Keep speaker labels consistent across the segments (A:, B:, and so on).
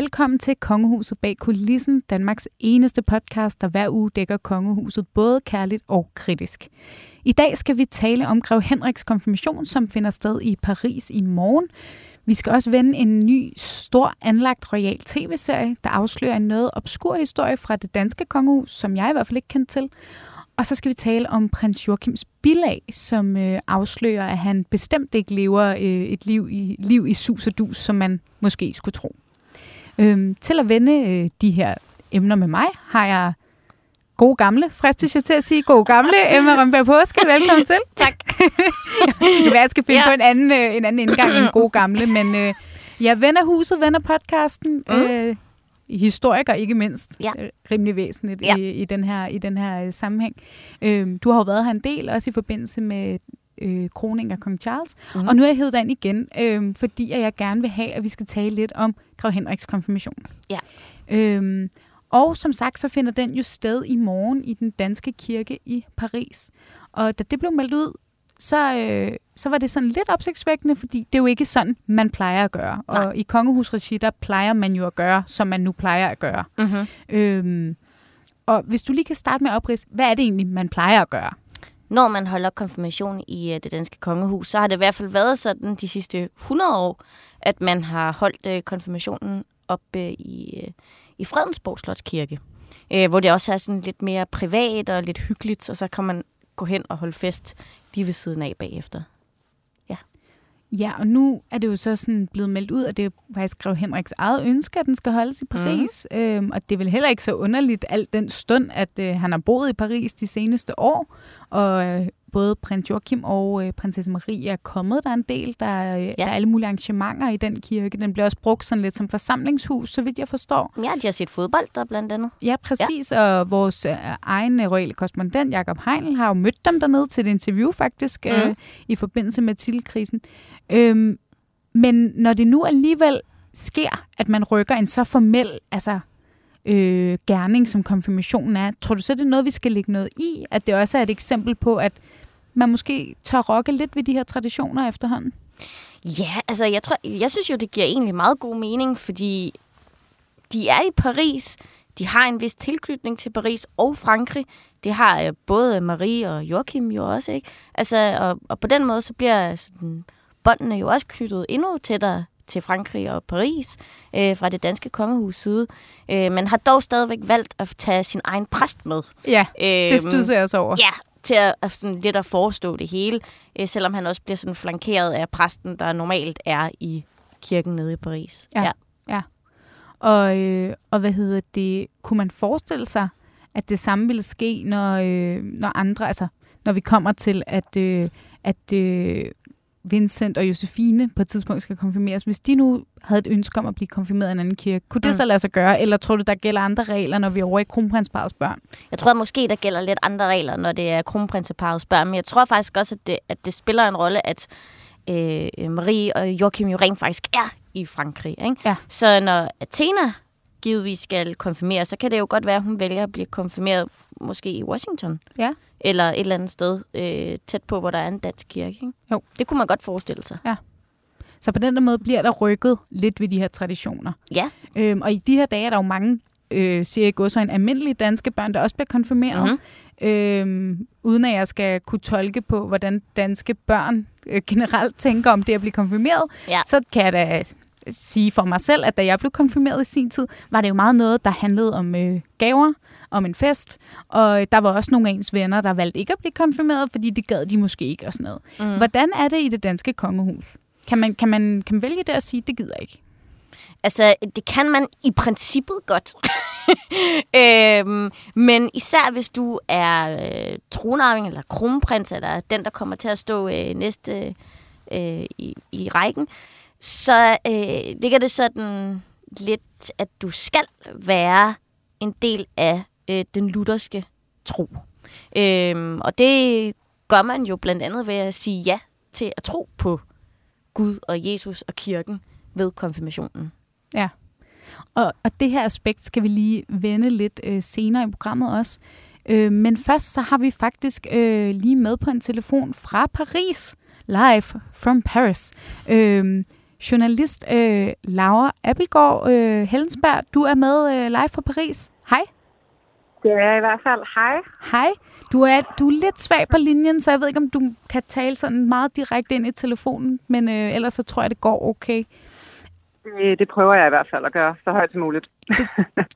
A: Velkommen til Kongehuset bag kulissen, Danmarks eneste podcast, der hver uge dækker kongehuset både kærligt og kritisk. I dag skal vi tale om Grev Henriks konfirmation, som finder sted i Paris i morgen. Vi skal også vende en ny, stor anlagt royal tv-serie, der afslører en noget obskur historie fra det danske kongehus, som jeg i hvert fald ikke kendte til. Og så skal vi tale om prins Joachims bilag, som øh, afslører, at han bestemt ikke lever øh, et liv i, liv i sus og dus, som man måske skulle tro. Øhm, til at vende øh, de her emner med mig, har jeg gode gamle, fristes jeg til at sige, gode gamle Emma Rønberg Påske. Velkommen til.
B: Tak.
A: jeg, jeg skal finde
B: Ja.
A: på en anden, øh, en anden indgang end gode gamle, men øh, jeg venner huset, venner podcasten,
B: Mm.
A: øh, historiker ikke mindst,
B: Ja.
A: øh, rimelig væsentligt
B: Ja.
A: i, i den her, i den her øh, sammenhæng. Øh, du har jo været her en del, også i forbindelse med øh, kroning af kong Charles, mm. og nu er jeg hævet ind igen, øh, fordi jeg gerne vil have, at vi skal tale lidt om Grev Henriks konfirmation.
B: Ja.
A: Øhm, og som sagt, så finder den jo sted i morgen i den danske kirke i Paris. Og da det blev meldt ud, så, øh, så var det sådan lidt opsigtsvækkende, fordi det er jo ikke sådan, man plejer at gøre.
B: Nej.
A: Og i kongehusregi, der plejer man jo at gøre, som man nu plejer at gøre.
B: Mm-hmm.
A: Øhm, og hvis du lige kan starte med at opridse, hvad er det egentlig, man plejer at gøre?
B: Når man holder konfirmation i øh, det danske kongehus, så har det i hvert fald været sådan de sidste 100 år, at man har holdt øh, konfirmationen op øh, i, øh, i Fredensborg Slotskirke. Øh, hvor det også er sådan lidt mere privat og lidt hyggeligt, og så kan man gå hen og holde fest lige ved siden af bagefter.
A: Ja, og nu er det jo så sådan blevet meldt ud, at det er faktisk Grev Henriks eget ønske, at den skal holdes i Paris. Mm. Øhm, og det er vel heller ikke så underligt alt den stund, at øh, han har boet i Paris de seneste år. Og øh, både prins Joachim og øh, prinsesse Marie er kommet der en del. Der, øh, ja. der er alle mulige arrangementer i den kirke. Den bliver også brugt sådan lidt som forsamlingshus, så vidt jeg forstår.
B: Ja, de har set fodbold der blandt andet.
A: Ja, præcis. Ja. Og vores øh, egen øh, royale korrespondent, Jakob Heinl, har jo mødt dem dernede til et interview faktisk, mm. øh,
B: Mhm.
A: i forbindelse med tilkrisen. Øhm, men når det nu alligevel sker, at man rykker en så formel altså, øh, gerning, som konfirmationen er, tror du så, det er noget, vi skal lægge noget i? At det også er et eksempel på, at man måske tør rokke lidt ved de her traditioner efterhånden?
B: Ja, altså jeg, tror, jeg synes jo, det giver egentlig meget god mening, fordi de er i Paris. De har en vis tilknytning til Paris og Frankrig. Det har øh, både Marie og Joachim jo også, ikke? Altså, og, og på den måde, så bliver sådan, båndene jo også knyttet endnu tættere til Frankrig og Paris øh, fra det danske kongehus side. Øh, men har dog stadigvæk valgt at tage sin egen præst med.
A: Ja,
B: Øh,
A: det studser jeg også over.
B: Ja, til at, at sådan lidt at forestå det hele, øh, selvom han også bliver sådan flankeret af præsten, der normalt er i kirken nede i Paris.
A: Ja. Og, øh, og hvad hedder det? Kunne man forestille sig, at det samme ville ske, når, øh, når andre, altså når vi kommer til, at, øh, at øh, Vincent og Josefine på et tidspunkt skal konfirmeres. Hvis de nu havde et ønske om at blive konfirmeret i en anden kirke, kunne det
B: Mm.
A: så lade sig gøre, eller tror du, der gælder andre regler, når vi er over i kronprinsparets børn?
B: Jeg tror måske, der gælder lidt andre regler, når det er kronprinseparets børn, men jeg tror faktisk også, at det, at det spiller en rolle, at øh, Marie og Joachim jo rent faktisk er i Frankrig. Ikke?
A: Ja.
B: Så når Athena givetvis skal konfirmeres, så kan det jo godt være, at hun vælger at blive konfirmeret måske i Washington.
A: Ja.
B: Eller et eller andet sted øh, tæt på, hvor der er en dansk kirke. Ikke?
A: Jo.
B: Det kunne man godt forestille sig.
A: Så på den der måde bliver der rykket lidt ved de her traditioner.
B: Ja.
A: Øhm, og i de her dage er der jo mange, øh, siger jeg også, en almindelige danske børn, der også bliver konfirmeret.
B: Mhm.
A: Øhm, uden at jeg skal kunne tolke på, hvordan danske børn øh, generelt tænker om det at blive konfirmeret,
B: Ja.
A: så kan jeg da sige for mig selv, at da jeg blev konfirmeret i sin tid, var det jo meget noget, der handlede om øh, gaver, om en fest, og der var også nogle af ens venner, der valgte ikke at blive konfirmeret, fordi det gad de måske ikke og sådan noget.
B: Mm.
A: Hvordan er det i det danske kongehus? Kan man, kan man, kan man vælge det at sige, det gider ikke?
B: Altså, det kan man i princippet godt. øhm, men især hvis du er øh, tronarving eller kronprins, eller den, der kommer til at stå øh, næste øh, i, i rækken, så øh, ligger det sådan lidt, at du skal være en del af øh, den lutherske tro. Øhm, og det gør man jo blandt andet ved at sige ja til at tro på Gud og Jesus og kirken ved konfirmationen. Ja.
A: Og, og det her aspekt skal vi lige vende lidt øh, senere i programmet også. Øh, men først så har vi faktisk øh, lige med på en telefon fra Paris, live from Paris. Øh, journalist øh, Laura Appelgaard øh, Hellensberg. Du er med øh, live fra Paris. Hej.
C: Det er i hvert fald. Hej.
A: Hej. Du er, du er lidt svag på linjen, så jeg ved ikke, om du kan tale sådan meget direkte ind i telefonen, men øh, ellers så tror jeg, det går okay.
C: Det, det prøver jeg i hvert fald at gøre så højt som muligt.
A: Du,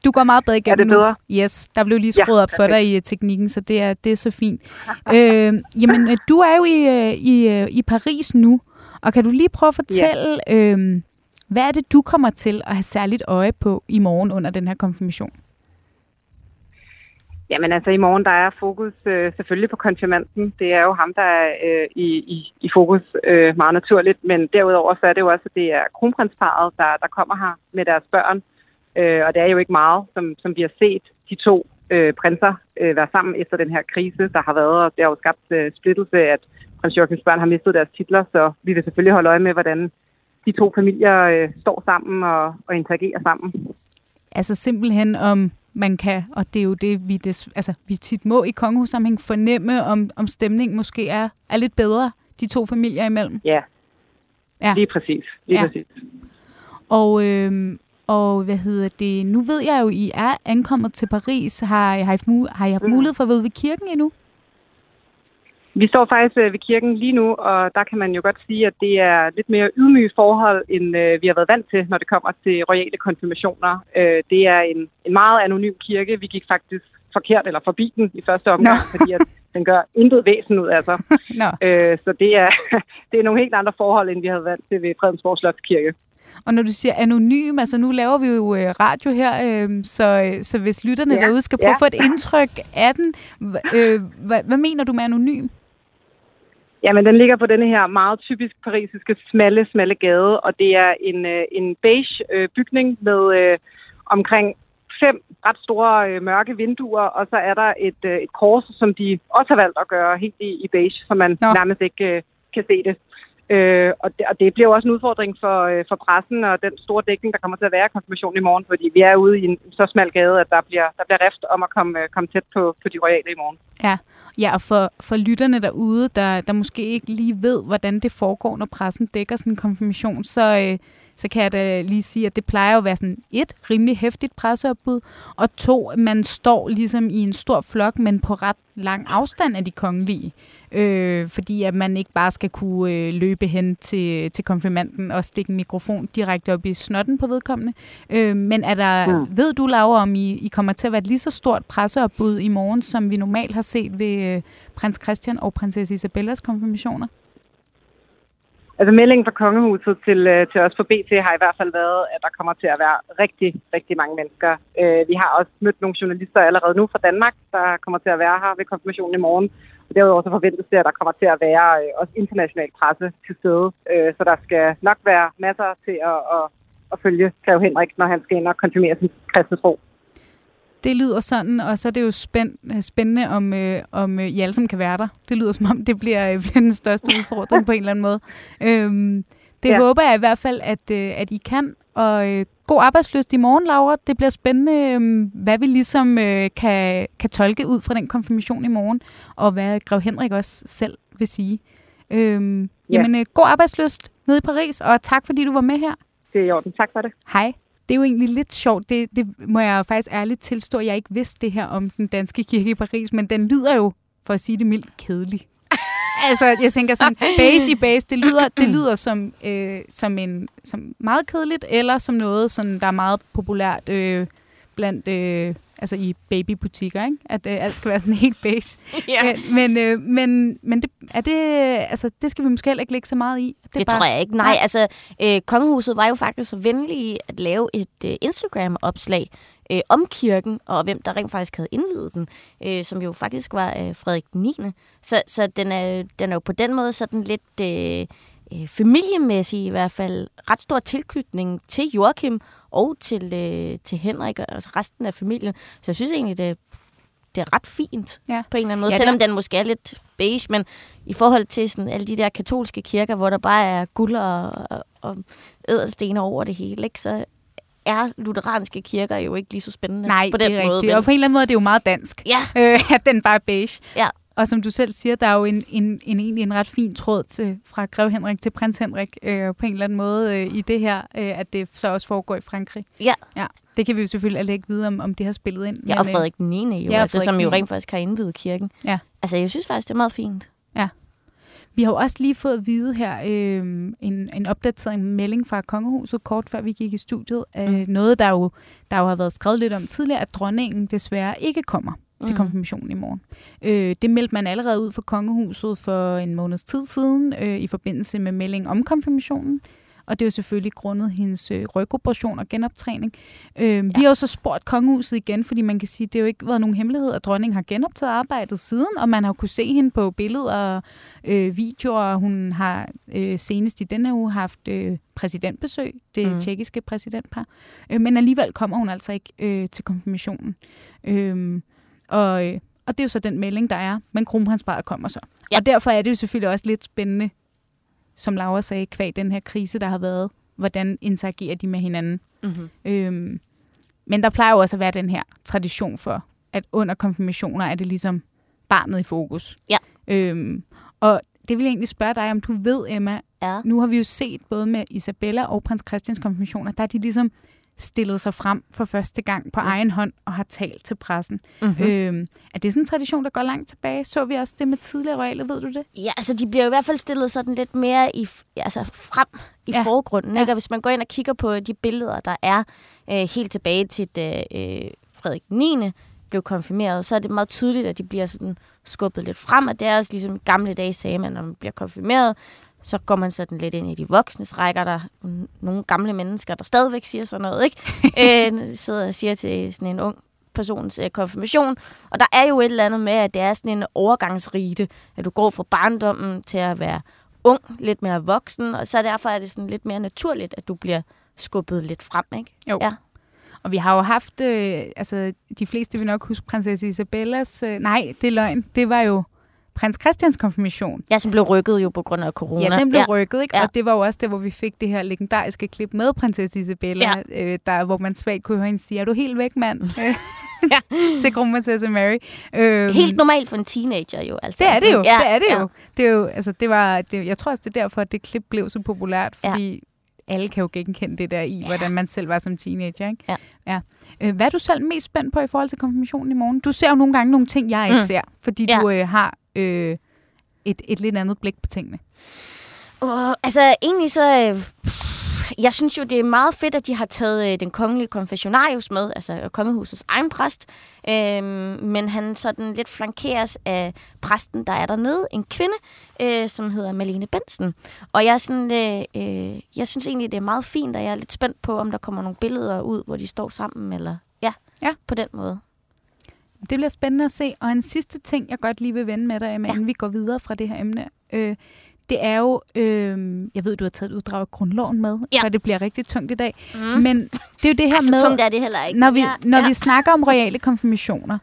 A: du går meget bedre igennem
C: Er det bedre?
A: nu. Yes, der blev lige skruet
C: Ja,
A: op for dig i uh, teknikken, så det er, det er så fint. øh, jamen, øh, du er jo i, øh, i, øh, i Paris nu, og kan du lige prøve at fortælle, øh, hvad er det, du kommer til at have særligt øje på i morgen under den her konfirmation?
C: Jamen altså, i morgen der er fokus øh, selvfølgelig på konfirmanden. Det er jo ham, der er øh, i, i, i fokus øh, meget naturligt. Men derudover så er det jo også, at det er kronprinsparet, der, der kommer her med deres børn. Øh, og det er jo ikke meget, som, som vi har set de to øh, prinser øh, være sammen efter den her krise, der har været. Og det har jo skabt øh, splittelse, at prins Jørgens børn har mistet deres titler. Så vi vil selvfølgelig holde øje med, hvordan de to familier øh, står sammen og, og interagerer sammen.
A: Altså simpelthen om man kan, og det er jo det, vi, des, altså, vi tit må i kongehussammenhæng fornemme, om, om stemningen måske er, er lidt bedre, de to familier imellem.
C: Ja,
A: Ja.
C: lige præcis. Lige
A: Ja.
C: præcis.
A: Og, øhm, og hvad hedder det, nu ved jeg jo, I er ankommet til Paris. Har, I- har, I, haft mu- har I haft
C: Mm.
A: mulighed for at være ved kirken endnu?
C: Vi står faktisk øh, ved kirken lige nu, og der kan man jo godt sige, at det er lidt mere ydmyge forhold, end øh, vi har været vant til, når det kommer til royale konfirmationer. Øh, det er en, en meget anonym kirke. Vi gik faktisk forkert eller forbi den i første omgang,
A: Nå.
C: fordi at den gør intet væsen ud af sig. Øh, så det er, det er nogle helt andre forhold, end vi havde vant til ved Fredensborg Slotskirke.
A: Og når du siger anonym, altså nu laver vi jo øh, radio her, øh, så, så hvis lytterne
C: Ja,
A: derude skal prøve
C: ja.
A: at få et indtryk af den, øh, hvad, hvad mener du med anonym?
C: Jamen, den ligger på denne her meget typisk parisiske smalle, smalle gade, og det er en, øh, en beige øh, bygning med øh, omkring fem ret store øh, mørke vinduer, og så er der et, øh, et kors, som de også har valgt at gøre helt i, i beige, så man
A: Nå.
C: Nærmest ikke øh, kan se det. Øh, og, det. Og det bliver jo også en udfordring for, øh, for pressen og den store dækning, der kommer til at være i konfirmationen i morgen, fordi vi er ude i en så smal gade, at der bliver, der bliver rift om at komme, øh, komme tæt på, på de royale i morgen.
A: Ja, ja og for, for lytterne derude, der, der måske ikke lige ved, hvordan det foregår, når pressen dækker sådan en konfirmation, så, øh, så kan jeg da lige sige, at det plejer jo at være sådan et, rimelig hæftigt presseopbud, og to, man står ligesom i en stor flok, men på ret lang afstand af de kongelige. Øh, fordi at man ikke bare skal kunne øh, løbe hen til, til konfirmanden og stikke en mikrofon direkte op i snotten på vedkommende. Øh, men er der,
C: Mm.
A: ved du, Laura, om I, I kommer til at være et lige så stort presseopbud i morgen, som vi normalt har set ved øh, prins Christian og prinsesse Isabellas konfirmationer?
C: Altså meldingen fra kongehuset til, øh, til os på BT har i hvert fald været, at der kommer til at være rigtig, rigtig mange mennesker. Øh, vi har også mødt nogle journalister allerede nu fra Danmark, der kommer til at være her ved konfirmationen i morgen. Og derudover så forventes det, at der kommer til at være øh, også international presse til stede. Øh, så der skal nok være masser til at, at, at følge Grev Henrik, når han skal ind og konfirmere sin kristne tro.
A: Det lyder sådan, og så er det jo spænd, spændende, om, øh, om øh, I alle sammen kan være der. Det lyder som om, det bliver, øh, bliver den største udfordring på en eller anden måde. Øhm, det. Ja. håber jeg i hvert fald, at, øh, at I kan. Og øh, god arbejdsløst i morgen, Laura. Det bliver spændende, øh, hvad vi ligesom øh, kan, kan tolke ud fra den konfirmation i morgen, og hvad Grev Henrik også selv vil sige. Øhm,
C: Ja.
A: Jamen, øh, god arbejdsløst nede i Paris, og tak fordi du var med her.
C: Det er i orden. Tak for det.
A: Hej. Det er jo egentlig lidt sjovt. Det, det må jeg faktisk ærligt tilstå, jeg ikke vidste det her om den danske kirke i Paris, men den lyder jo, for at sige det mildt, kedelig. altså, jeg tænker sådan, beige i beige, det lyder, det lyder som, øh, som, en, som meget kedeligt, eller som noget, sådan, der er meget populært øh, blandt, øh, altså i babybutikker, ikke? at øh, alt skal være sådan helt beige.
B: Ja.
A: Men, øh, men, men det, er det, altså, det skal vi måske heller ikke lægge så meget i.
B: Det, det tror jeg ikke. Nej,
A: Nej.
B: altså, øh, kongehuset var jo faktisk så venlige at lave et øh, Instagram-opslag øh, om kirken, og hvem der rent faktisk havde indvidet den, øh, som jo faktisk var øh, Frederik 9. Så, så den, er, den er jo på den måde sådan lidt øh, øh, familiemæssig i hvert fald. Ret stor tilknytning til Joachim og til, øh, til Henrik og altså resten af familien. Så jeg synes egentlig, det, det er ret fint
A: Ja.
B: på en eller anden måde,
A: Ja, det
B: selvom den måske er lidt beige, men i forhold til sådan alle de der katolske kirker, hvor der bare er guld og, og, og ædelstener over det hele, ikke, så er lutheranske kirker jo ikke lige så spændende
A: Nej,
B: på den
A: det er
B: måde.
A: rigtigt.
B: vel?
A: Og på en eller anden måde, det er jo meget dansk.
B: Ja,
A: øh, at den bare er beige.
B: Ja.
A: Og som du selv siger, der er jo en, en, en, egentlig en ret fin tråd til, fra Grev Henrik til prins Henrik øh, på en eller anden måde øh, i det her, øh, at det så også foregår i Frankrig.
B: Ja.
A: ja. Det kan vi jo selvfølgelig alle ikke vide, om, om det har spillet ind.
B: Ja, og Frederik den 9. Jo,
A: Ja,
B: altså, som jo rent faktisk har indvidet kirken.
A: Ja.
B: Altså, jeg synes faktisk, det er meget fint.
A: Vi har jo også lige fået at vide her øh, en, en opdatering melding fra Kongehuset, kort før vi gik i studiet. Øh,
B: Mm.
A: Noget, der jo, der jo har været skrevet lidt om tidligere, at dronningen desværre ikke kommer til
B: Mm.
A: konfirmationen i morgen. Øh, det meldte man allerede ud for Kongehuset for en måneds tid siden, øh, i forbindelse med melding om konfirmationen. Og det er jo selvfølgelig grundet hendes øh, rygoperation og genoptræning. Øh, ja. Vi har jo så spurgt kongehuset igen, fordi man kan sige, det har jo ikke været nogen hemmelighed, at dronningen har genoptaget arbejdet siden, og man har jo kunne se hende på billeder og øh, videoer, hun har øh, senest i denne uge haft øh, præsidentbesøg, det
B: mm.
A: tjekkiske præsidentpar. Øh, men alligevel kommer hun altså ikke øh, til konfirmationen. Øh, og, øh, og det er jo så den melding, der er, men kronprinsparet kommer så.
B: Ja.
A: Og derfor er det jo selvfølgelig også lidt spændende, som Laura sagde, kvæg den her krise, der har været. Hvordan interagerer de med hinanden?
B: Mm-hmm.
A: Øhm, men der plejer jo også at være den her tradition for, at under konfirmationer er det ligesom barnet i fokus.
B: Ja.
A: Øhm, og det vil jeg egentlig spørge dig, om du ved, Emma,
B: Ja.
A: nu har vi jo set både med Isabella og prins Christians konfirmationer, der er de ligesom stillet sig frem for første gang på
B: Ja.
A: egen hånd og har talt til pressen.
B: Mm-hmm.
A: Mm. Øhm, er det sådan en tradition, der går langt tilbage? Så vi også det med tidligere royale, ved du det?
B: Ja, altså de bliver i hvert fald stillet sådan lidt mere i, altså frem i ja. Forgrunden.
A: Ja.
B: Ikke? Og hvis man går ind og kigger på de billeder, der er øh, helt tilbage til, da øh, Frederik 9. blev konfirmeret, så er det meget tydeligt, at de bliver sådan skubbet lidt frem. Og det er også ligesom gamle dage sagde man, når man bliver konfirmeret, så går man sådan lidt ind i de voksnes rækker. Der er nogle gamle mennesker, der stadigvæk siger sådan noget, ikke? øh, sidder og siger til sådan en ung persons øh, konfirmation. Og der er jo et eller andet med, at det er sådan en overgangsrite, at du går fra barndommen til at være ung, lidt mere voksen, og så derfor er det sådan lidt mere naturligt, at du bliver skubbet lidt frem, ikke?
A: Jo.
B: Ja.
A: Og vi har jo haft, øh, altså de fleste vil nok huske prinsesse Isabellas, øh, nej, det er løgn, det var jo prins Christians konfirmation.
B: Ja, som blev rykket jo på grund af corona.
A: Ja, den blev ja. rykket, ikke?
B: Ja.
A: Ja. Og det var jo også der, hvor vi fik det her legendariske klip med prinsesse Isabella, ja. øh, der, hvor man svagt kunne høre hende sige, er du helt væk, mand? Øh,
B: Ja.
A: til kronprinsesse Mary. Øhm,
B: Helt normalt for en teenager jo. Altså.
A: det er det jo,
B: Ja,
A: det er det
B: ja.
A: jo. Det er jo, altså det var, det, jeg tror også, det er derfor, at det klip blev så populært,
B: Ja.
A: fordi alle kan jo genkende det der i,
B: Ja.
A: hvordan man selv var som teenager, ikke?
B: Ja.
A: ja. Øh, hvad er du selv mest spændt på i forhold til konfirmationen i morgen? Du ser jo nogle gange nogle ting, jeg ikke
B: mm.
A: ser, fordi
B: Ja.
A: du øh, har øh, et, et lidt andet blik på tingene.
B: Uh, altså, egentlig så... Øh, jeg synes jo, det er meget fedt, at de har taget øh, den kongelige konfessionarius med, altså kongehusets egen præst. Øh, men han sådan lidt flankeres af præsten, der er dernede, en kvinde, øh, som hedder Malene Bensen. Og jeg, er sådan, øh, øh, jeg synes egentlig, det er meget fint, og jeg er lidt spændt på, om der kommer nogle billeder ud, hvor de står sammen, eller ja,
A: Ja.
B: på den måde.
A: Det bliver spændende at se. Og en sidste ting, jeg godt lige vil vende med dig, Emma,
B: Ja.
A: inden vi går videre fra det her emne, øh, det er jo, øh, jeg ved, du har taget et uddrag af grundloven med,
B: Ja.
A: for det bliver rigtig tungt i dag.
B: Mm.
A: Men det er jo det her
B: altså,
A: med...
B: tungt er det heller ikke.
A: når vi, når
B: ja.
A: vi snakker om royale konfirmationer,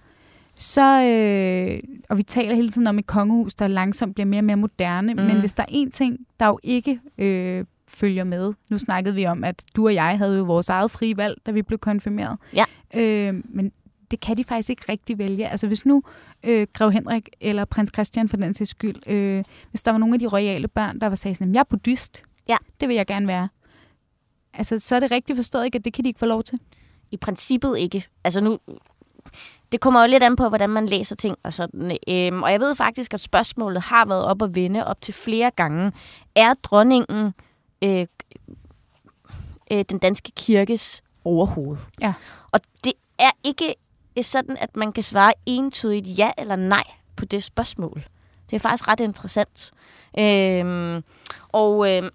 A: så, øh, og vi taler hele tiden om et kongehus, der langsomt bliver mere og mere moderne,
B: mm.
A: men hvis der er en ting, der jo ikke øh, følger med, nu snakkede vi om, at du og jeg havde jo vores eget frie valg, da vi blev konfirmeret,
B: Ja.
A: øh, men det kan de faktisk ikke rigtig vælge. Altså hvis nu øh, Grev Henrik eller prins Christian for den til skyld, øh, hvis der var nogle af de royale børn, der var sagde sådan, jeg er buddhist,
B: Ja.
A: det vil jeg gerne være. Altså, så er det rigtigt forstået ikke, at det kan de ikke få lov til.
B: I princippet ikke. Altså nu, det kommer jo lidt an på, hvordan man læser ting og sådan. Øhm, og jeg ved faktisk, at spørgsmålet har været op at vende op til flere gange. Er dronningen øh, øh, den danske kirkes overhoved?
A: Ja.
B: Og det er ikke sådan, at man kan svare entydigt ja eller nej på det spørgsmål. Det er faktisk ret interessant. Øhm, og øh,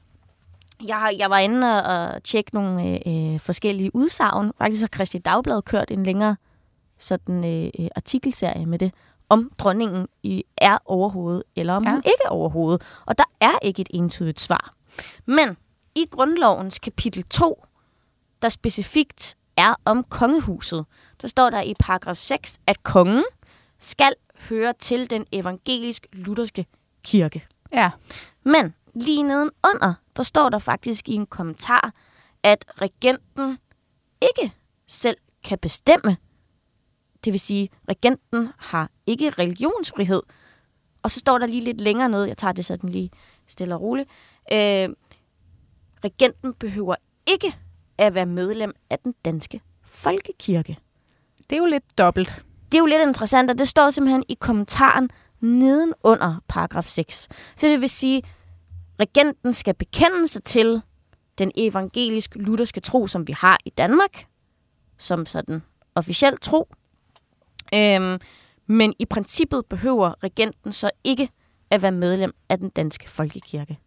B: jeg, jeg var inde og, tjekke nogle øh, øh, forskellige udsagn. Faktisk har Christi Dagblad kørt en længere sådan, øh, øh, artikelserie med det, om dronningen i, er overhovedet, eller om. Ja. hun ikke er overhovedet. Og der er ikke et entydigt svar. Men i grundlovens kapitel 2, der specifikt er om kongehuset, der står der i paragraf 6, at kongen skal høre til den evangelisk-lutherske kirke.
A: Ja.
B: Men lige nedenunder, der står der faktisk i en kommentar, at regenten ikke selv kan bestemme. Det vil sige, regenten har ikke religionsfrihed, og så står der lige lidt længere ned, jeg tager det sådan lige stille og roligt. Øh, regenten behøver ikke at være medlem af den danske folkekirke.
A: Det er jo lidt dobbelt.
B: Det er jo lidt interessant, og det står simpelthen i kommentaren nedenunder paragraf 6. Så det vil sige, regenten skal bekende sig til den evangelisk-lutherske tro, som vi har i Danmark, som sådan officiel tro. Øhm, men i princippet behøver regenten så ikke at være medlem af den danske folkekirke.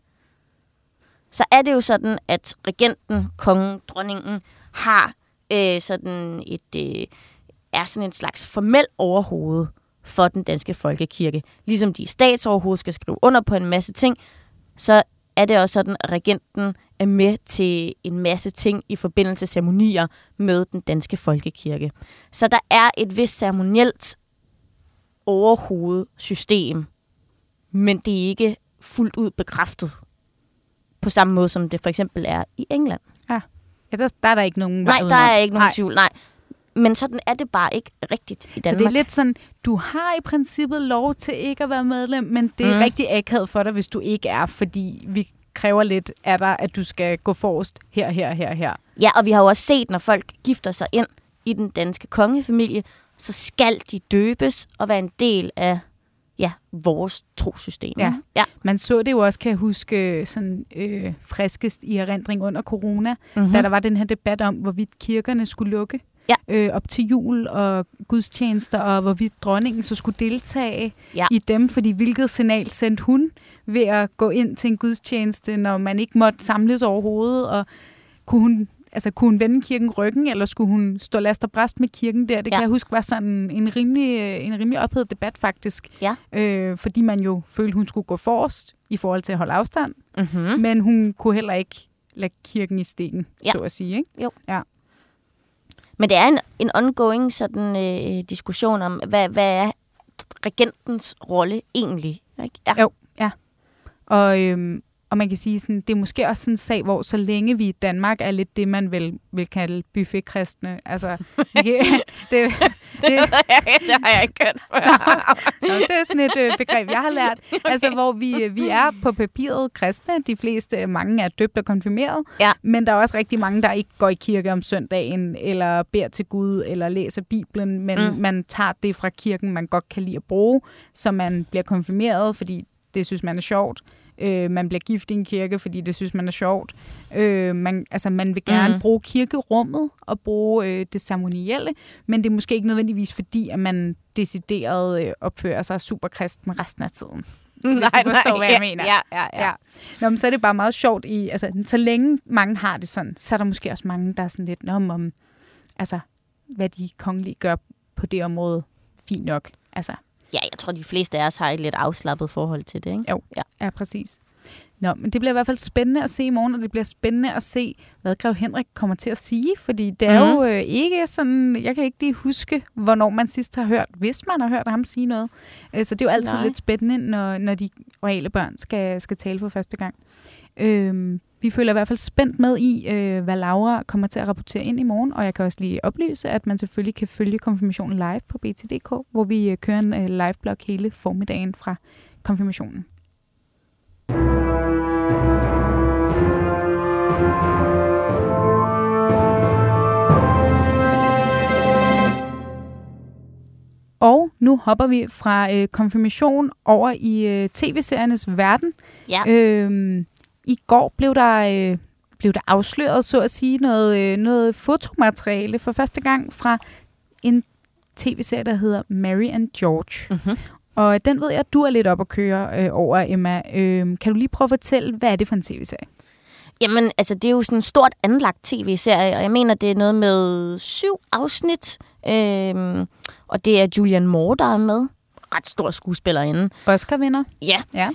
B: Så er det jo sådan, at regenten, kongen, dronningen, har øh, sådan et, øh, er sådan en slags formel overhoved for den danske folkekirke. Ligesom de statsoverhoved skal skrive under på en masse ting, så er det også sådan, at regenten er med til en masse ting i forbindelse med ceremonier med den danske folkekirke. Så der er et vist ceremonielt overhovedsystem, men det er ikke fuldt ud bekræftet på samme måde, som det for eksempel er i England.
A: Ja, ja der, der er der ikke nogen
B: Nej, der er ikke nogen
A: nej.
B: tvivl, nej. Men sådan er det bare ikke rigtigt i Danmark.
A: Så det er lidt sådan, du har i princippet lov til ikke at være medlem, men det er
B: Mm.
A: rigtig akavet for dig, hvis du ikke er, fordi vi kræver lidt af dig, at du skal gå forrest her, her, her, her.
B: Ja, og vi har jo også set, når folk gifter sig ind i den danske kongefamilie, så skal de døbes og være en del af ja, vores trosystem.
A: Ja.
B: ja.
A: Man så det jo også, kan jeg huske, sådan øh, friskest i erindring under corona,
B: Mm-hmm.
A: mm. da der var den her debat om, hvorvidt kirkerne skulle lukke
B: Ja.
A: øh, op til jul og gudstjenester, og hvorvidt dronningen så skulle deltage
B: Ja.
A: i dem, fordi hvilket signal sendte hun ved at gå ind til en gudstjeneste, når man ikke måtte samles overhovedet, og kunne hun, altså, kunne hun vende kirken ryggen, eller skulle hun stå last og bræst med kirken der? Det
B: Ja.
A: kan jeg huske var sådan en rimelig, en rimelig ophedet debat faktisk,
B: Ja.
A: øh, fordi man jo følte, hun skulle gå forrest i forhold til at holde afstand,
B: Mm-hmm.
A: mm. men hun kunne heller ikke lade kirken i stikken,
B: Ja.
A: ja. så at sige. Ikke?
B: Men det er en, en ongoing sådan, øh, diskussion om, hvad, hvad er regentens rolle egentlig? Ikke? Ja.
A: Jo. ja. Og, øhm, og man kan sige, sådan, det er måske også sådan en sag, hvor så længe vi i Danmark er lidt det, man vil, vil kalde buffetkristne. Altså, vi kan, det, det,
B: det har jeg ikke hørt før.
A: Nå, det er sådan et øh, begreb, jeg har lært. Okay. Altså, hvor vi, øh, vi er på papiret kristne. De fleste, mange er døbt og konfirmeret.
B: Ja.
A: Men der er også rigtig mange, der ikke går i kirke om søndagen, eller beder til Gud, eller læser Bibelen. Men
B: mm.
A: man tager det fra kirken, man godt kan lide at bruge, så man bliver konfirmeret, fordi det synes man er sjovt. Øh, man bliver gift i en kirke, fordi det synes man er sjovt. Øh, man, altså, man vil gerne mm. bruge kirkerummet og bruge øh, det ceremonielle, men det er måske ikke nødvendigvis fordi, at man decideret øh, opfører sig superkristen resten af tiden. du forstår, hvad jeg
B: ja,
A: mener.
B: Ja, ja, ja.
A: Ja. Nå, men så er det bare meget sjovt i, altså, så længe mange har det sådan, så er der måske også mange, der er sådan lidt, om, om altså, hvad de kongelige gør på det område, fint nok. Altså,
B: ja, jeg tror, de fleste af os har et lidt afslappet forhold til det. Ikke?
A: Jo.
B: Ja.
A: Ja, præcis. Nå, men det bliver i hvert fald spændende at se i morgen, og det bliver spændende at se, hvad Grev Henrik kommer til at sige, fordi det er
B: Mhm.
A: jo øh, ikke sådan, jeg kan ikke lige huske, hvornår man sidst har hørt, hvis man har hørt ham sige noget. Øh, så det er jo altid
B: Nej.
A: lidt spændende, når, når de reale børn skal, skal tale for første gang. Øhm, vi følger i hvert fald spændt med i, øh, hvad Laura kommer til at rapportere ind i morgen, og jeg kan også lige oplyse, at man selvfølgelig kan følge konfirmationen live på BT.dk, hvor vi øh, kører en øh, live-blog hele formiddagen fra konfirmationen. Og nu hopper vi fra øh, konfirmation over i øh, tv-seriernes verden.
B: Ja.
A: Øhm, I går blev der, øh, blev der afsløret, så at sige, noget, øh, noget fotomateriale for første gang fra en tv-serie, der hedder Mary and George.
B: Mm-hmm.
A: Og den ved jeg, at du er lidt op at køre øh, over, Emma. Øh, kan du lige prøve at fortælle, hvad er det for en tv-serie?
B: Jamen, altså, det er jo sådan en stort anlagt tv-serie, og jeg mener, det er noget med syv afsnit. Øhm, og det er Julian Moore, der er med. Ret stor skuespillerinde.
A: Oscar-vinder?
B: Ja.
A: Ja.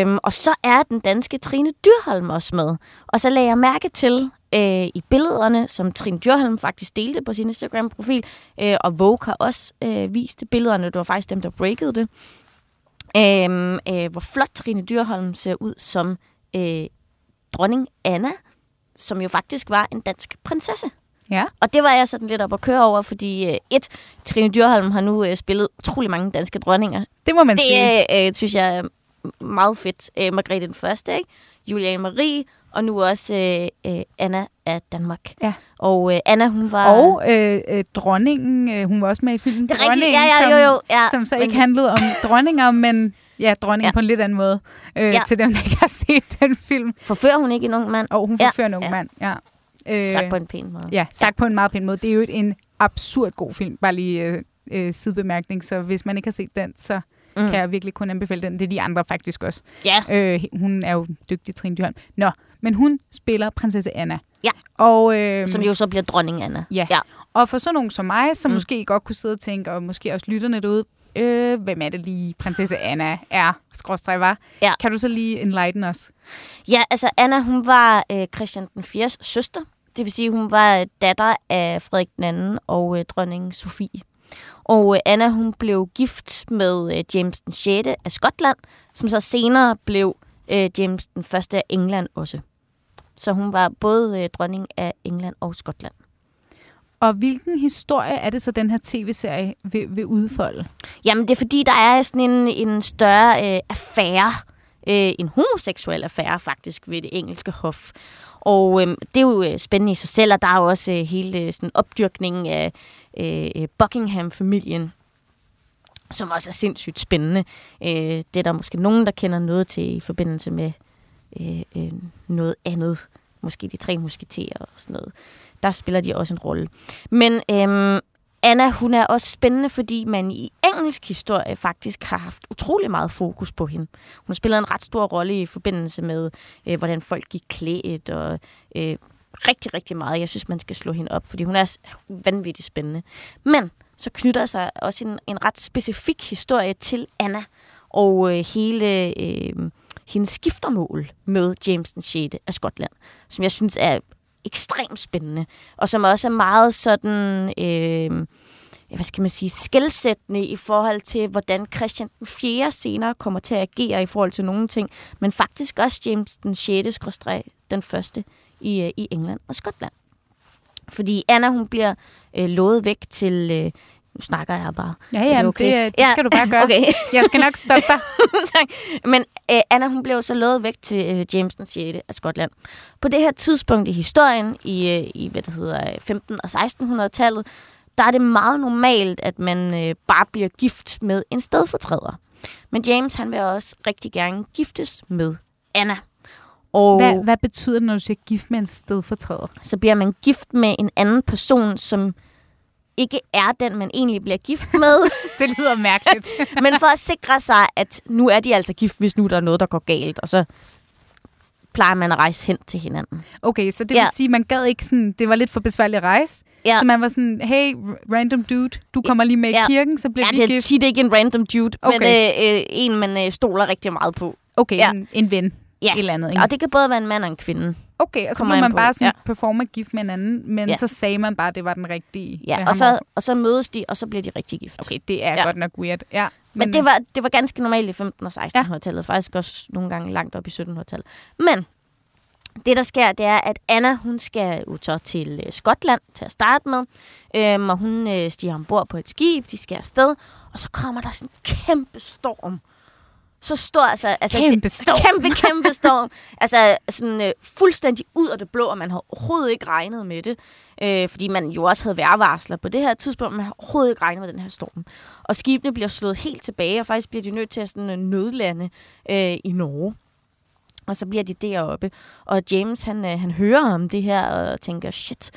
B: Øhm, og så er den danske Trine Dyrholm også med. Og så lagde jeg mærke til øh, i billederne, som Trine Dyrholm faktisk delte på sin Instagram-profil, øh, og Vogue har også øh, vist billederne. Det var faktisk dem, der breakede det. Øhm, øh, hvor flot Trine Dyrholm ser ud som øh, dronning Anna, som jo faktisk var en dansk prinsesse.
A: Ja.
B: Og det var jeg sådan lidt op at køre over, fordi øh, et, Trine Dyrholm har nu øh, spillet utrolig mange danske dronninger.
A: Det må man sige.
B: Det øh, synes jeg er meget fedt. Øh, Margrethe den Første, ikke? Juliane Marie, og nu også øh, øh, Anna af Danmark.
A: Ja.
B: Og øh, Anna, hun var...
A: Og øh, øh, dronningen, øh, hun var også med i filmen
B: det er
A: Dronningen,
B: ja, ja, jo, jo. Ja,
A: som, som så
B: men-
A: ikke handlede om dronninger, men ja, dronningen ja.
B: Ja.
A: på en lidt anden måde. Øh,
B: Ja.
A: ja. Til dem, der ikke har set den film.
B: Forfører hun ikke en ung mand?
A: Og hun
B: Ja,
A: forfører en ung
B: ja.
A: mand. Ja. Øh,
B: Sagt på en pæn måde.
A: Ja, sagt på en meget pæn måde. Det er jo en absurd god film. Bare lige øh, øh, sidebemærkning. Så hvis man ikke har set den, så
B: Mm.
A: kan jeg virkelig kun anbefale den. Det er de andre faktisk også.
B: Ja,
A: Øh, hun er jo dygtig, Trine Dyrholm. Nå, men hun spiller prinsesse Anna.
B: Ja.
A: Og, øh,
B: som jo så bliver dronning Anna.
A: Ja.
B: ja.
A: og for sådan nogen som mig, som
B: Mm.
A: måske godt kunne sidde og tænke, og måske også lytterne derude, øh, hvem er det lige, prinsesse Anna er, skråstreg var.
B: Ja.
A: Kan du så lige enlighten os?
B: Ja, altså Anna, hun var øh, Christian den 4. søster. Det vil sige, hun var datter af Frederik 2. og øh, dronning Sofie. Og øh, Anna, hun blev gift med øh, James den 6. af Skotland, som så senere blev øh, James den 1. af England også. Så hun var både øh, dronning af England og Skotland.
A: Og hvilken historie er det så, den her tv-serie vil, vil udfolde?
B: Jamen, det er fordi, der er sådan en, en større øh, affære, øh, en homoseksuel affære faktisk ved det engelske hof. Og øh, det er jo øh, spændende i sig selv, og der er jo også øh, hele øh, sådan opdyrkningen af øh, øh, Buckingham-familien, som også er sindssygt spændende. Øh, det er der måske nogen, der kender noget til i forbindelse med øh, øh, noget andet. Måske de tre musketerer og sådan noget. Der spiller de også en rolle. Men øh, Anna, hun er også spændende, fordi man i engelsk historie faktisk har haft utrolig meget fokus på hende. Hun spiller en ret stor rolle i forbindelse med, øh, hvordan folk gik klædt og øh, rigtig, rigtig meget. Jeg synes, man skal slå hende op, fordi hun er vanvittigt spændende. Men så knytter sig også en, en ret specifik historie til Anna og øh, hele øh, hendes skiftermål med James den 6. af Skotland, som jeg synes er ekstremt spændende, og som også er meget sådan, øh, ja, hvad skal man sige, skældsættende i forhold til, hvordan Christian den 4. senere kommer til at agere i forhold til nogle ting, men faktisk også James den 6. skråstreg den første i, øh, i England og Skotland. Fordi Anna, hun bliver øh, lovet væk til... Øh, nu snakker jeg bare.
A: Ja,
B: Er
A: ja,
B: det
A: det,
B: okay?
A: det, det skal du bare gøre.
B: Okay.
A: Jeg skal nok stoppe dig.
B: tak. Men øh, Anna, hun blev så lovet væk til øh, James den 6. af Skotland. På det her tidspunkt i historien, i, øh, i hvad det hedder, 1500- og 1600-tallet, der er det meget normalt, at man øh, bare bliver gift med en stedfortræder. Men James, han vil også rigtig gerne giftes med Anna. Og
A: Hvad, hvad betyder det, når du siger gift med en stedfortræder?
B: så bliver man gift med en anden person, som ikke er den, man egentlig bliver gift med.
A: Det lyder mærkeligt.
B: Men for at sikre sig, at nu er de altså gift, hvis nu der er noget, der går galt, og så plejer man at rejse hen til hinanden.
A: Okay, så det
B: Ja.
A: vil sige, at man gad ikke sådan, det var lidt for besværligt at rejse.
B: Ja.
A: Så man var sådan, hey, random dude, du kommer lige med i
B: Ja.
A: kirken, så bliver
B: Ja,
A: vi
B: det er
A: gift.
B: tit ikke en random dude, okay. Men øh, øh, en, man øh, stoler rigtig meget på.
A: Okay,
B: Ja.
A: ja. en, en ven.
B: Ja.
A: Et eller andet. Ikke?
B: Og det kan både være en mand og en kvinde.
A: Okay, og så
B: an
A: man bare sådan
B: ja.
A: performe gift med en anden, men
B: Ja.
A: ja. så sagde man bare, at det var den rigtige.
B: Ja, og så, og så mødes de, og så bliver de rigtig gift.
A: Okay, det er
B: Ja.
A: ja. godt nok weird. Ja,
B: Men det var, det var ganske normalt i 1500- og 1600-tallet. Faktisk også nogle gange langt op i 1700-tallet. Men det, der sker, det er, at Anna, hun skal jo så til øh, Skotland til at starte med. Øhm, og hun øh, stiger ombord på et skib, de skal afsted. Og så kommer der sådan en kæmpe storm. Så stor, altså... altså
A: Kæmpe
B: det,
A: storm.
B: Kæmpe, kæmpe storm. altså sådan øh, fuldstændig ud af det blå, og man har overhovedet ikke regnet med det. Øh, fordi man jo også havde vejrvarsler på det her tidspunkt, man har overhovedet ikke regnet med den her storm. Og skibene bliver slået helt tilbage, og faktisk bliver de nødt til at sådan, øh, nødlande øh, i Norge. Og så bliver de deroppe. Og James, han, øh, han hører om det her og tænker, shit.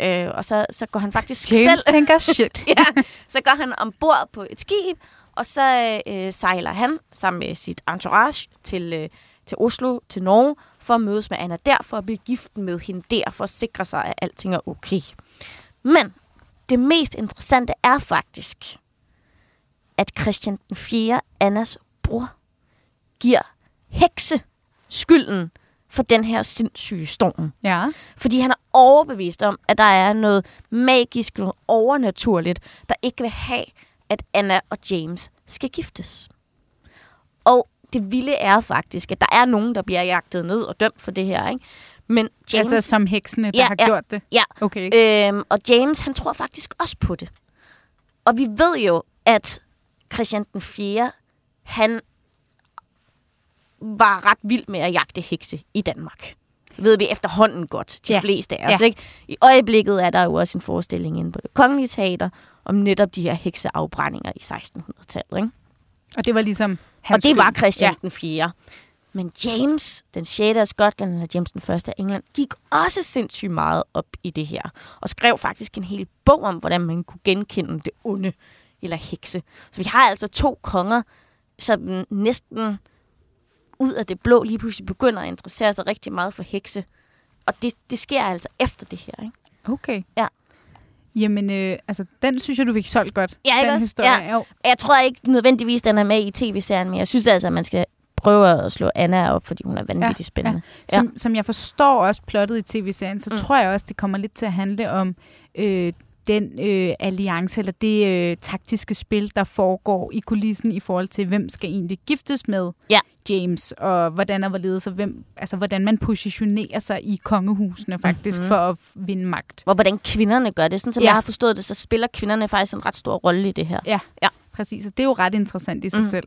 B: Øh, og så, så går han faktisk
A: James
B: selv...
A: tænker, shit.
B: ja, så går han ombord på et skib, og så øh, sejler han sammen med sit entourage til, øh, til Oslo, til Norge, for at mødes med Anna der, for at blive gift med hende der, for at sikre sig, at alting er okay. Men det mest interessante er faktisk, at Christian den 4., Annas bror, giver hekse skylden for den her sindssyge storm.
A: Ja.
B: Fordi han er overbevist om, at der er noget magisk, noget overnaturligt, der ikke vil have, at Anna og James skal giftes. Og det vilde er faktisk, at der er nogen, der bliver jagtet ned og dømt for det her, ikke? Men James...
A: Altså som heksene, der
B: Ja,
A: har
B: ja.
A: gjort det?
B: Ja.
A: Okay.
B: Øhm, og James, han tror faktisk også på det. Og vi ved jo, at Christian den 4., han var ret vild med at jagte hekse i Danmark. Ved vi efterhånden godt, de
A: ja.
B: fleste af os.
A: Ja.
B: Ikke? I øjeblikket er der jo også en forestilling inde på det kongelige teater om netop de her hekseafbrændinger i 1600-tallet. Ikke?
A: Og det var ligesom hans
B: og det var. Christian
A: Ja.
B: den 4. Men James, den 6. af Skotland, eller James den 1. af England, gik også sindssygt meget op i det her. Og skrev faktisk en hel bog om, hvordan man kunne genkende det onde eller hekse. Så vi har altså to konger, som næsten ud af det blå lige pludselig begynder at interessere sig rigtig meget for hekse. Og det, det sker altså efter det her, ikke?
A: Okay.
B: Ja.
A: Jamen, øh, altså, den synes jeg, du fik solgt godt.
B: Ja,
A: den
B: også?
A: historie.
B: Ja.
A: Jo.
B: Jeg tror ikke nødvendigvis, den er med i tv-serien, men jeg synes altså, at man skal prøve at slå Anna op, fordi hun er vanvittigt spændende.
A: Som, som jeg forstår også plottet i tv-serien, så. Mm. tror jeg også, det kommer lidt til at handle om øh, den øh, alliance, eller det øh, taktiske spil, der foregår i kulissen i forhold til, hvem skal egentlig giftes med
B: Ja.
A: James, og hvordan er hvorledes, og hvem, altså, hvordan man positionerer sig i kongehusene faktisk, mm-hmm.
B: Mhm.
A: for at vinde magt.
B: Hvor hvordan kvinderne gør det. Sådan som
A: Ja.
B: jeg har forstået det, så spiller kvinderne faktisk en ret stor rolle i det her.
A: Ja,
B: Ja.
A: præcis. Og det er jo ret interessant i sig mm.
B: Mhm.
A: selv.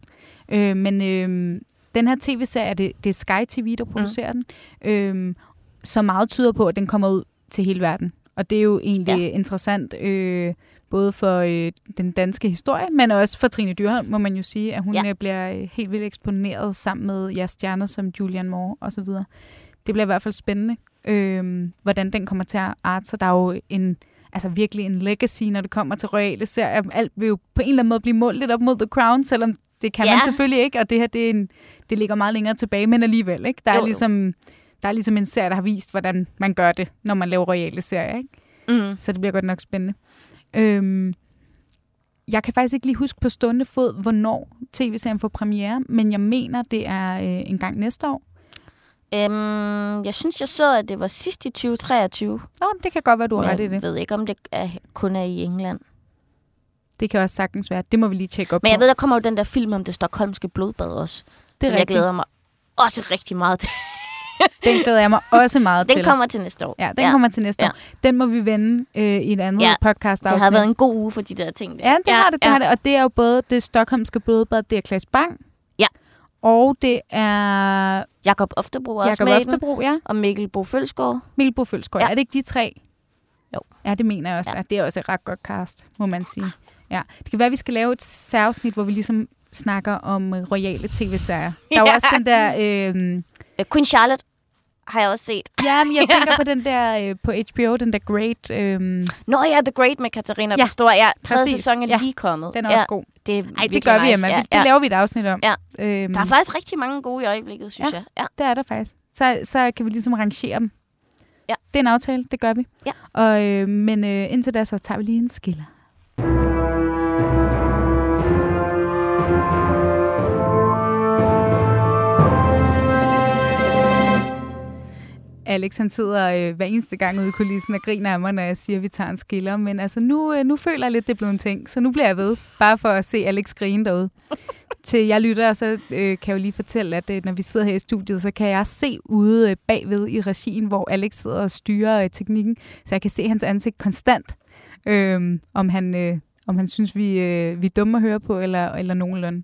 A: Øh, men øh, den her tv-serie, det, det er Sky TV, der producerer mm. den, øh, så meget tyder på, at den kommer ud til hele verden. Og det er jo egentlig ja. Interessant, øh, både for øh, den danske historie, men også for Trine Dyrholm, må man jo sige, at hun ja.
B: Ja.
A: bliver øh, helt vildt eksponeret sammen med jeres stjerner som Julian Moore osv. Det bliver i hvert fald spændende, øh, hvordan den kommer til at arte sig. Der er jo en altså virkelig en legacy, når det kommer til royale serier. Alt vil jo på en eller anden måde blive målt lidt op mod The Crown, selvom det kan ja. man selvfølgelig ikke, og det her det, er en, det ligger meget længere tilbage, men alligevel. Ikke? Der, er
B: Jo, jo.
A: Der er ligesom en serie, der har vist, hvordan man gør det, når man laver royale serier. Ikke?
B: Mm.
A: Så det bliver godt nok spændende. Øhm, jeg kan faktisk ikke lige huske på stående fod, hvornår tv-serien får premiere, men jeg mener, det er øh, en gang næste år.
B: Øhm, jeg synes, jeg så, at det var sidst i 2023.
A: Nå, men det kan godt være, du har ret i
B: jeg
A: det.
B: ved ikke, om det er, kun er i England.
A: Det kan også sagtens være. Det må vi lige tjekke op
B: Men jeg
A: på.
B: ved, der kommer jo den der film om det stokholmske blodbad også.
A: det er
B: som jeg
A: rigtigt.
B: glæder mig også rigtig meget til.
A: Den glæder jeg mig også meget
B: Den
A: til.
B: kommer til næste år.
A: Ja, den ja. kommer til næste
B: Ja.
A: år. Den må vi vende øh, i et andet
B: Ja,
A: podcast
B: Det har været en god uge for de der ting der.
A: Ja, det har det, det har det. Og det er jo både det stokholmske blodbad, det er Klaas Bang.
B: Ja.
A: Og det er
B: Jakob Oftebro også
A: Jakob
B: med i den,
A: Oftebro, ja.
B: og Mikkel Bo Følsgaard.
A: Mikkel Bo Følsgaard. Ja.
B: Ja.
A: Er det ikke de tre?
B: Jo.
A: Ja, det mener jeg også. Ja.
B: Ja.
A: Det er også et ret godt cast, må man sige. Ja. Det kan være, at vi skal lave et særafsnit, hvor vi ligesom snakker om øh, royale tv-serier. Der er
B: Ja.
A: også den der... Øh,
B: Øh, Queen Charlotte har jeg også set.
A: ja, men jeg tænker på den der øh, på HBO, den der Great... Øh,
B: Nå ja, The Great med Katarina
A: Ja,
B: ja, Pastor. Ja, tredje
A: præcis.
B: sæson er
A: Ja.
B: lige kommet.
A: den er
B: ja,
A: også god.
B: Det er
A: Nej, det gør vi,
B: nice.
A: Emma.
B: Ja,
A: Vi- Det
B: ja.
A: laver vi et afsnit om.
B: Ja.
A: Øhm,
B: Der er faktisk rigtig mange gode i øjeblikket, synes
A: Ja.
B: jeg. Ja.
A: Det er der faktisk. Så, så kan vi ligesom rangere dem.
B: Ja.
A: Det er en aftale, det gør vi.
B: Ja.
A: Og, øh, men øh, indtil da, så tager vi lige en skiller. Alex han sidder øh, hver eneste gang ude i kulissen og griner af mig, når jeg siger, at vi tager en skiller. Men altså, nu, øh, nu føler jeg lidt, det er blevet en ting. Så nu bliver jeg ved, bare for at se Alex grine derude. Til jeg lytter, så øh, kan jeg jo lige fortælle, at øh, når vi sidder her i studiet, så kan jeg se ude øh, bagved i regien, hvor Alex sidder og styrer øh, teknikken. Så jeg kan se hans ansigt konstant, øh, om, han, øh, om han synes, vi, øh, vi er dumme at høre på, eller, eller nogenlunde.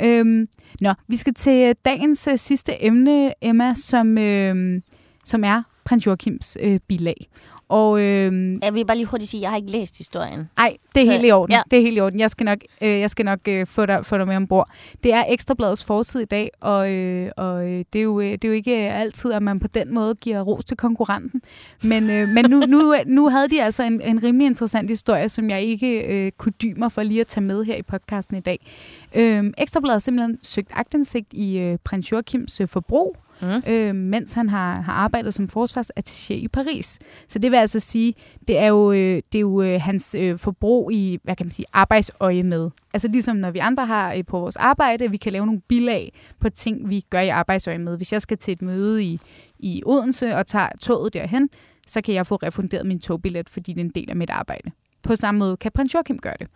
A: Øhm, nå, vi skal til øh, dagens øh, sidste emne, Emma, som, øh, som er prins Joachims øh, bilag. Og øh,
B: Jeg vil bare lige hurtigt sige, at jeg har ikke læst historien.
A: ej, det er
B: Så-
A: helt i orden. Ja. Det er helt i orden. Jeg skal nok, øh, jeg skal nok øh, få, dig, få dig med ombord. Det er Ekstrabladets forside i dag, og, øh, og øh, det, er jo, øh, det er jo ikke altid, at man på den måde giver ros til konkurrenten. Men, øh, men nu, nu, nu havde de altså en, en rimelig interessant historie, som jeg ikke øh, kunne dybe mig for lige at tage med her i podcasten i dag. Øh, Ekstrabladet har simpelthen søgt agtindsigt i øh, prins Joachims øh, forbrug,
B: Mm.
A: øh, mens han har, har arbejdet som forsvarsattaché i Paris. Så det vil altså sige, det er jo, øh, det er jo øh, hans øh, forbrug i, hvad kan man sige, arbejdsøje med. Altså ligesom når vi andre har øh, på vores arbejde, vi kan lave nogle bilag på ting, vi gør i arbejdsøje med. Hvis jeg skal til et møde i, i Odense og tager toget derhen, så kan jeg få refunderet min togbillet, fordi det er en del af mit arbejde. På samme måde kan prins Joachim gøre det.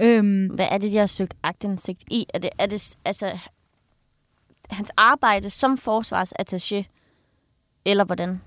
A: Øhm,
B: Hvad er det, de har søgt agtindsigt i? Er det, er det, altså, hans arbejde som forsvarsattaché? Eller hvordan?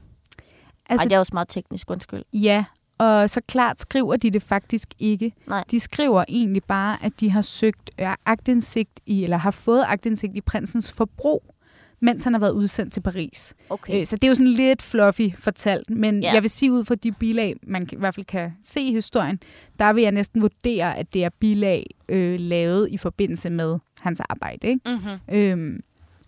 B: Altså, Ej, det er også meget teknisk, undskyld.
A: Ja, og så klart skriver de det faktisk ikke.
B: Nej.
A: De skriver egentlig bare, at de har søgt øh, aktindsigt i, eller har fået aktindsigt i prinsens forbrug, mens han har været udsendt til Paris.
B: Okay.
A: Øh, så det er jo sådan lidt fluffy fortalt, men
B: ja.
A: jeg vil sige ud fra de bilag, man kan- i hvert fald kan se i historien, der vil jeg næsten vurdere, at det er bilag øh, lavet i forbindelse med hans arbejde. Ikke?
B: Mm-hmm.
A: Øhm,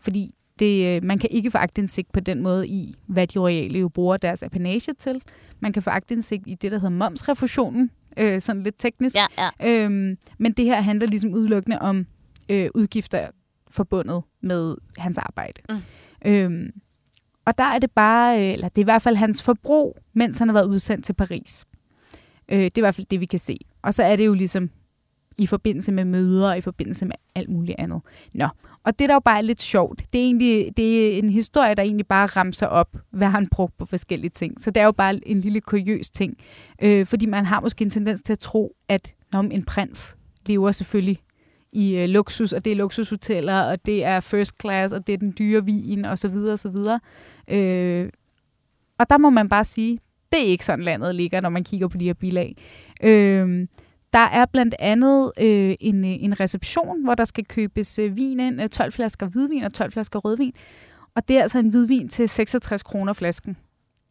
A: fordi det, øh, man kan ikke få aktindsigt på den måde i, hvad de royale jo bruger deres apanage til. Man kan få aktindsigt i det, der hedder momsrefusionen, øh, sådan lidt teknisk.
B: Ja, ja.
A: Øhm, men det her handler ligesom udelukkende om øh, udgifter forbundet med hans arbejde.
B: Mm.
A: Øhm, og der er det bare, øh, eller det er i hvert fald hans forbrug, mens han har været udsendt til Paris. Øh, det er i hvert fald det, vi kan se. Og så er det jo ligesom i forbindelse med møder, og i forbindelse med alt muligt andet. Nå, og det der jo bare er lidt sjovt, det er, egentlig, det er en historie, der egentlig bare ramser op, hvad han brugt på forskellige ting. Så det er jo bare en lille kuriøs ting. Øh, fordi man har måske en tendens til at tro, at når en prins lever selvfølgelig i øh, luksus, og det er luksushoteller, og det er first class, og det er den dyre vin, og så videre, og så videre. Øh, og der må man bare sige, det er ikke sådan landet ligger, når man kigger på de her bilag. Øh, der er blandt andet øh, en, øh, en reception, hvor der skal købes øh, vin ind, øh, 12 flasker hvidvin og 12 flasker rødvin. Og det er altså en hvidvin til 66 kroner flasken.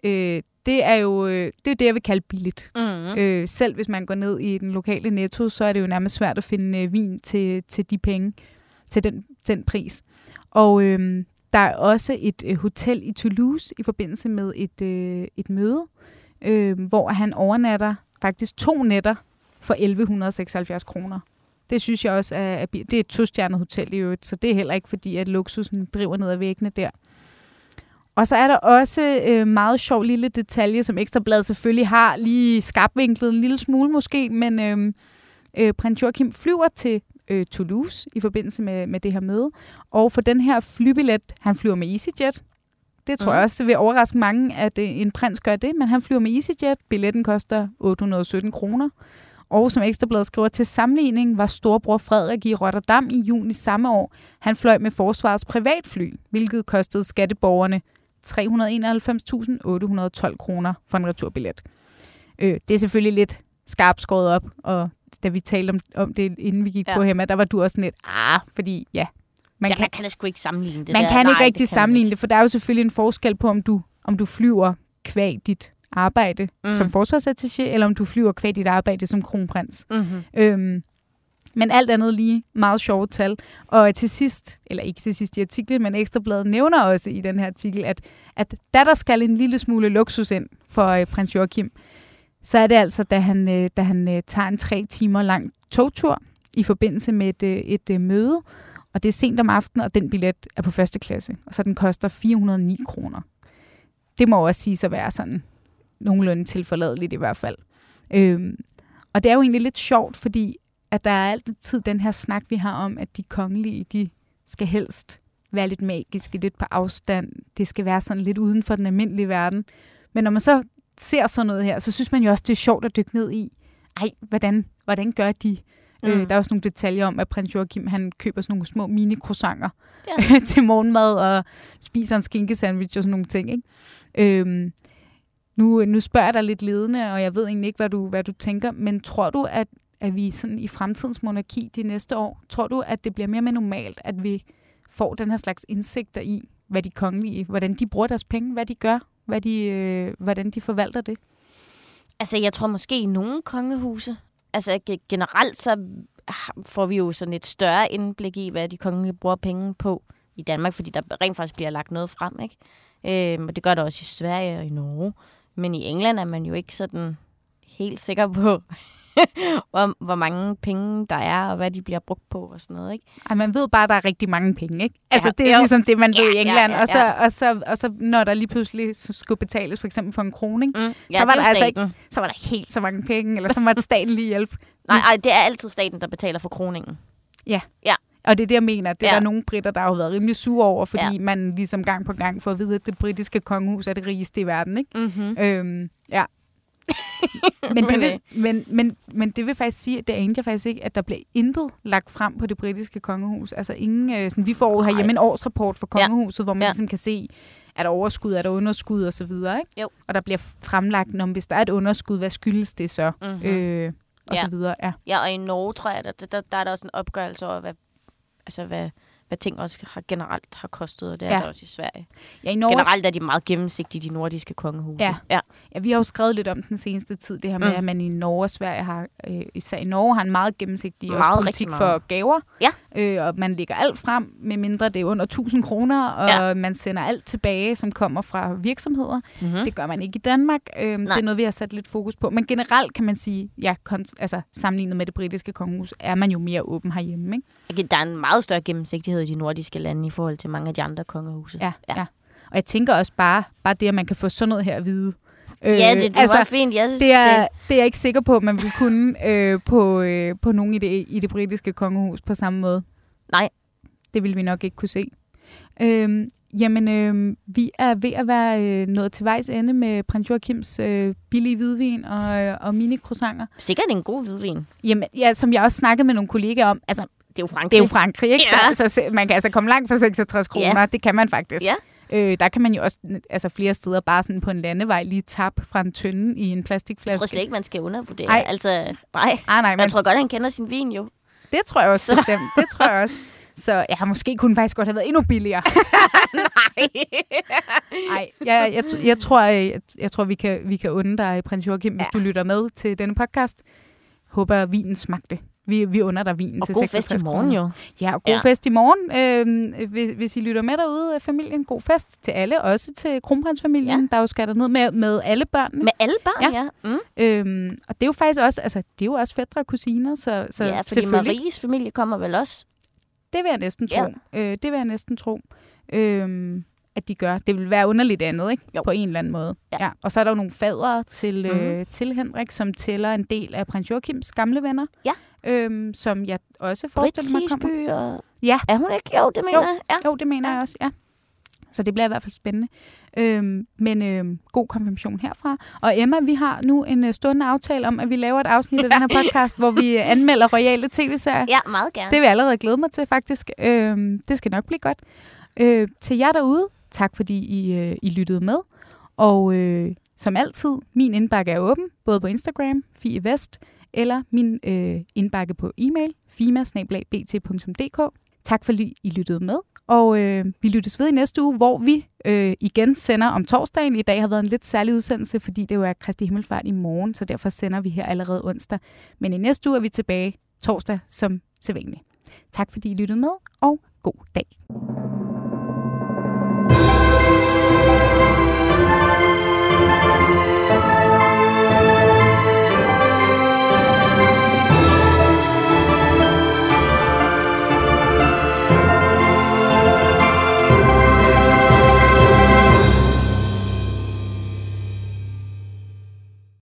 A: Øh, det er jo øh, det, er det, jeg vil kalde billigt.
B: Mm-hmm.
A: Øh, selv hvis man går ned i den lokale netto, så er det jo nærmest svært at finde øh, vin til, til de penge, til den, den pris. Og øh, der er også et øh, hotel i Toulouse i forbindelse med et, øh, et møde, øh, hvor han overnatter faktisk to nætter for 1176 kroner. Det synes jeg også er, det er et to-stjernet hotel i øvrigt, så det er heller ikke fordi, at luksusen driver ned ad væggene der. Og så er der også øh, meget sjov lille detalje, som Ekstrabladet selvfølgelig har lige skarpvinklet en lille smule måske, men øh, øh, prins Joachim flyver til øh, Toulouse i forbindelse med, med det her møde, og for den her flybillet, han flyver med EasyJet, det tror
B: Mhm.
A: jeg også vil overraske mange, at øh, en prins gør det, men han flyver med EasyJet, billetten koster 817 kroner, og som Ekstrabladet skriver, til sammenligning var storbror Frederik i Rotterdam i juni samme år. Han fløj med forsvarets privatfly, hvilket kostede skatteborgerne 391.812 kroner for en returbillet. Øh, det er selvfølgelig lidt skarpt skåret op, og da vi talte om, om det, inden vi gik
B: Ja.
A: på Hemma, der var du også sådan lidt, ah, fordi ja, man
B: ja,
A: kan,
B: man kan da sgu ikke sammenligne det
A: man
B: der.
A: kan
B: Nej,
A: ikke rigtig
B: det kan
A: sammenligne
B: ikke.
A: det, for der er jo selvfølgelig en forskel på, om du, om du flyver kvæg dit arbejde
B: Mm.
A: som forsvarsattaché, eller om du flyver kvæg dit arbejde som kronprins.
B: Mm-hmm.
A: Øhm, men alt andet lige meget sjove tal. Og til sidst, eller ikke til sidst i artiklen, men Ekstrabladet nævner også i den her artikel, at, at da der skal en lille smule luksus ind for øh, prins Joachim, så er det altså, da han, øh, da han øh, tager en tre timer lang togtur i forbindelse med et, øh, et øh, møde, og det er sent om aftenen, og den billet er på første klasse, og så den koster 409 kroner. Det må også sige at være sådan nogenlunde tilforladeligt i hvert fald. Øhm, og det er jo egentlig lidt sjovt, fordi at der er altid den her snak, vi har om, at de kongelige, de skal helst være lidt magiske, lidt på afstand. Det skal være sådan lidt uden for den almindelige verden. Men når man så ser sådan noget her, så synes man jo også, det er sjovt at dykke ned i, ej, hvordan, hvordan gør de? Mm. Øh, der er også nogle detaljer om, at prins Joachim han køber sådan nogle små mini croissanter
B: Ja.
A: til morgenmad og spiser en skinkesandwich og sådan nogle ting. Ikke? Øhm, nu, nu spørger jeg dig lidt ledende, og jeg ved egentlig ikke, hvad du, hvad du tænker, men tror du, at, at vi sådan i fremtidens monarki de næste år, tror du, at det bliver mere og mere normalt, at vi får den her slags indsigter i, hvad de kongelige, hvordan de bruger deres penge, hvad de gør, hvad de, øh, hvordan de forvalter det?
B: Altså, jeg tror måske i nogle kongehuse, altså generelt så får vi jo sådan et større indblik i, hvad de kongelige bruger penge på i Danmark, fordi der rent faktisk bliver lagt noget frem, ikke? Øhm, og det gør der også i Sverige og i Norge. Men i England er man jo ikke sådan helt sikker på, hvor, hvor mange penge der er, og hvad de bliver brugt på og sådan noget, ikke?
A: Ej, man ved bare, at der er rigtig mange penge, ikke? Altså,
B: Ja,
A: det er
B: jo.
A: ligesom det, man
B: Ja,
A: ved i
B: ja,
A: England.
B: ja,
A: Og, så,
B: ja.
A: og, så, og så, når der lige pludselig skulle betales for eksempel for en krone, ikke?
B: Mm. Ja,
A: Så var
B: er
A: der altså
B: staten.
A: så var der ikke helt så mange penge, eller så måtte staten lige hjælpe.
B: Nej, ej, det er altid staten, der betaler for kroningen.
A: Og det er det, jeg mener. Det er
B: Ja.
A: der nogle britter, der har været rimelig sure over, fordi
B: Ja.
A: ja. man ligesom gang på gang får at vide, at det britiske kongehus er det rigeste i verden, ikke?
B: Mm-hmm.
A: Øhm, ja. men, det
B: Men,
A: vil, men, men, men det vil faktisk sige, at det anede jeg faktisk ikke, at der bliver intet lagt frem på det britiske kongehus. Altså ingen, øh, sådan, vi får jo herhjemme en årsrapport for kongehuset, hvor man
B: Ja.
A: ligesom kan se, er der overskud, er der underskud og så videre, ikke?
B: Jo.
A: Og der bliver fremlagt, om hvis der er et underskud, hvad skyldes det så?
B: Mhm.
A: Øh, og
B: Ja.
A: så videre, ja.
B: Ja, og i Norge, tror jeg, der, der, der er der også en opgørelse over, hvad, altså, hvad, hvad ting også har generelt har kostet, og det er
A: Ja.
B: der også i Sverige.
A: Ja, i Norge,
B: Generelt er de meget gennemsigtige, de nordiske kongehuse.
A: Ja.
B: ja.
A: Ja, vi har jo skrevet lidt om den seneste tid, det her med,
B: Mm.
A: at man i Norge og Sverige har, øh, især i Norge, har en meget gennemsigtig også
B: Meget,
A: politik
B: rigtig
A: for gaver.
B: Ja.
A: Øh, og man lægger alt frem, med mindre det er under 1000 kroner, og
B: Ja.
A: man sender alt tilbage, som kommer fra virksomheder.
B: Mm-hmm.
A: Det gør man ikke i Danmark. Øhm, det er noget, vi har sat lidt fokus på. Men generelt kan man sige, ja, altså, sammenlignet med det britiske kongehus, er man jo mere åben herhjemme. Ikke?
B: Der er en meget større gennemsigtighed i de nordiske lande i forhold til mange af de andre kongehuse.
A: Ja, ja. ja. Og jeg tænker også bare, bare det, at man kan få sådan noget her at vide.
B: ja det, det altså, var fint. Jeg synes,
A: det er, det er jeg ikke sikker på, at man vil kunne øh, på, øh, på nogen i det, i det britiske kongehus på samme måde.
B: Nej.
A: Det vil vi nok ikke kunne se. Øhm, jamen, øh, vi er ved at være øh, nået til vejs ende med prins Joachims øh, billige hvidvin og, øh, og mini-croissanter.
B: Sikkert en god hvidvin.
A: Jamen, ja, som jeg også snakkede med nogle kollegaer om, altså,
B: Det er jo Frankrig.
A: det er jo Frankrig, ikke?
B: Ja.
A: Så, så se- man kan altså komme langt for 66 kroner.
B: Ja.
A: Det kan man faktisk.
B: Ja.
A: Øh, der kan man jo også altså flere steder bare sådan på en landevej lige tappe fra en tynde i en
B: Jeg
A: plastikflaske.
B: tror slet ikke, man skal undervurdere.
A: Ej.
B: Altså, nej.
A: Ah, nej, man,
B: jeg tror godt, han kender sin vin jo.
A: det tror jeg også
B: Så-
A: bestemt. Det tror jeg også. Så ja, måske kunne den faktisk godt have været endnu billigere.
B: nej.
A: Nej, jeg, jeg, jeg, jeg, tror, jeg, jeg tror vi, kan, vi kan unde dig, prins Joachim, hvis
B: Ja.
A: du lytter med til denne podcast. Håber, vinen smagte. Vi, vi under dig vinen
B: Og
A: til
B: god
A: 66
B: fest i morgen
A: kroner.
B: jo.
A: Ja, og god ja.
B: Ja.
A: fest i morgen. Øh, hvis, hvis I lytter med derude af familien, god fest til alle, også til kronprinsfamilien, ja. der jo skal ned med, med alle børnene.
B: Med alle børn,
A: Ja.
B: ja. ja. Mm.
A: Øhm, og det er jo faktisk også, altså, det er jo også fædre og kusiner, så, så
B: ja, fordi Maries familie kommer vel også.
A: det vil jeg næsten
B: Ja.
A: tro. Øh, det vil jeg næsten tro, øhm, at de gør. Det vil være underligt andet, ikke?
B: Jo.
A: På en eller anden måde.
B: Ja.
A: Ja. Og så er der jo nogle fadere til, mm-hmm. øh,
B: Mhm.
A: til Henrik, som tæller en del af prins Joachims gamle venner.
B: Ja.
A: Øhm, som jeg også forestiller mig kommer.
B: Og...
A: Ja.
B: Er hun ikke? Jo, det mener
A: Jo.
B: jeg. Ja.
A: Jo, det mener ja. jeg også, ja. Så det bliver i hvert fald spændende. Øhm, men øhm, god konfirmation herfra. Og Emma, vi har nu en øh, stående aftale om, at vi laver et afsnit af den her podcast, hvor vi øh, anmelder royale tv-serier.
B: Ja, meget gerne.
A: Det vil jeg allerede glæde mig til, faktisk. Øhm, det skal nok blive godt. Øh, til jer derude, tak fordi I, øh, I lyttede med. Og øh, som altid, min indbakke er åben, både på Instagram, Fie Vest, eller min øh, indbakke på e-mail, fima-bt.dk. Tak fordi I lyttede med, og øh, vi lyttes ved i næste uge, hvor vi øh, igen sender om torsdagen. I dag har været en lidt særlig udsendelse, fordi det jo er Kristi Himmelfart i morgen, så derfor sender vi her allerede onsdag. Men i næste uge er vi tilbage torsdag som sædvanligt. Tak fordi I lyttede med, og god dag.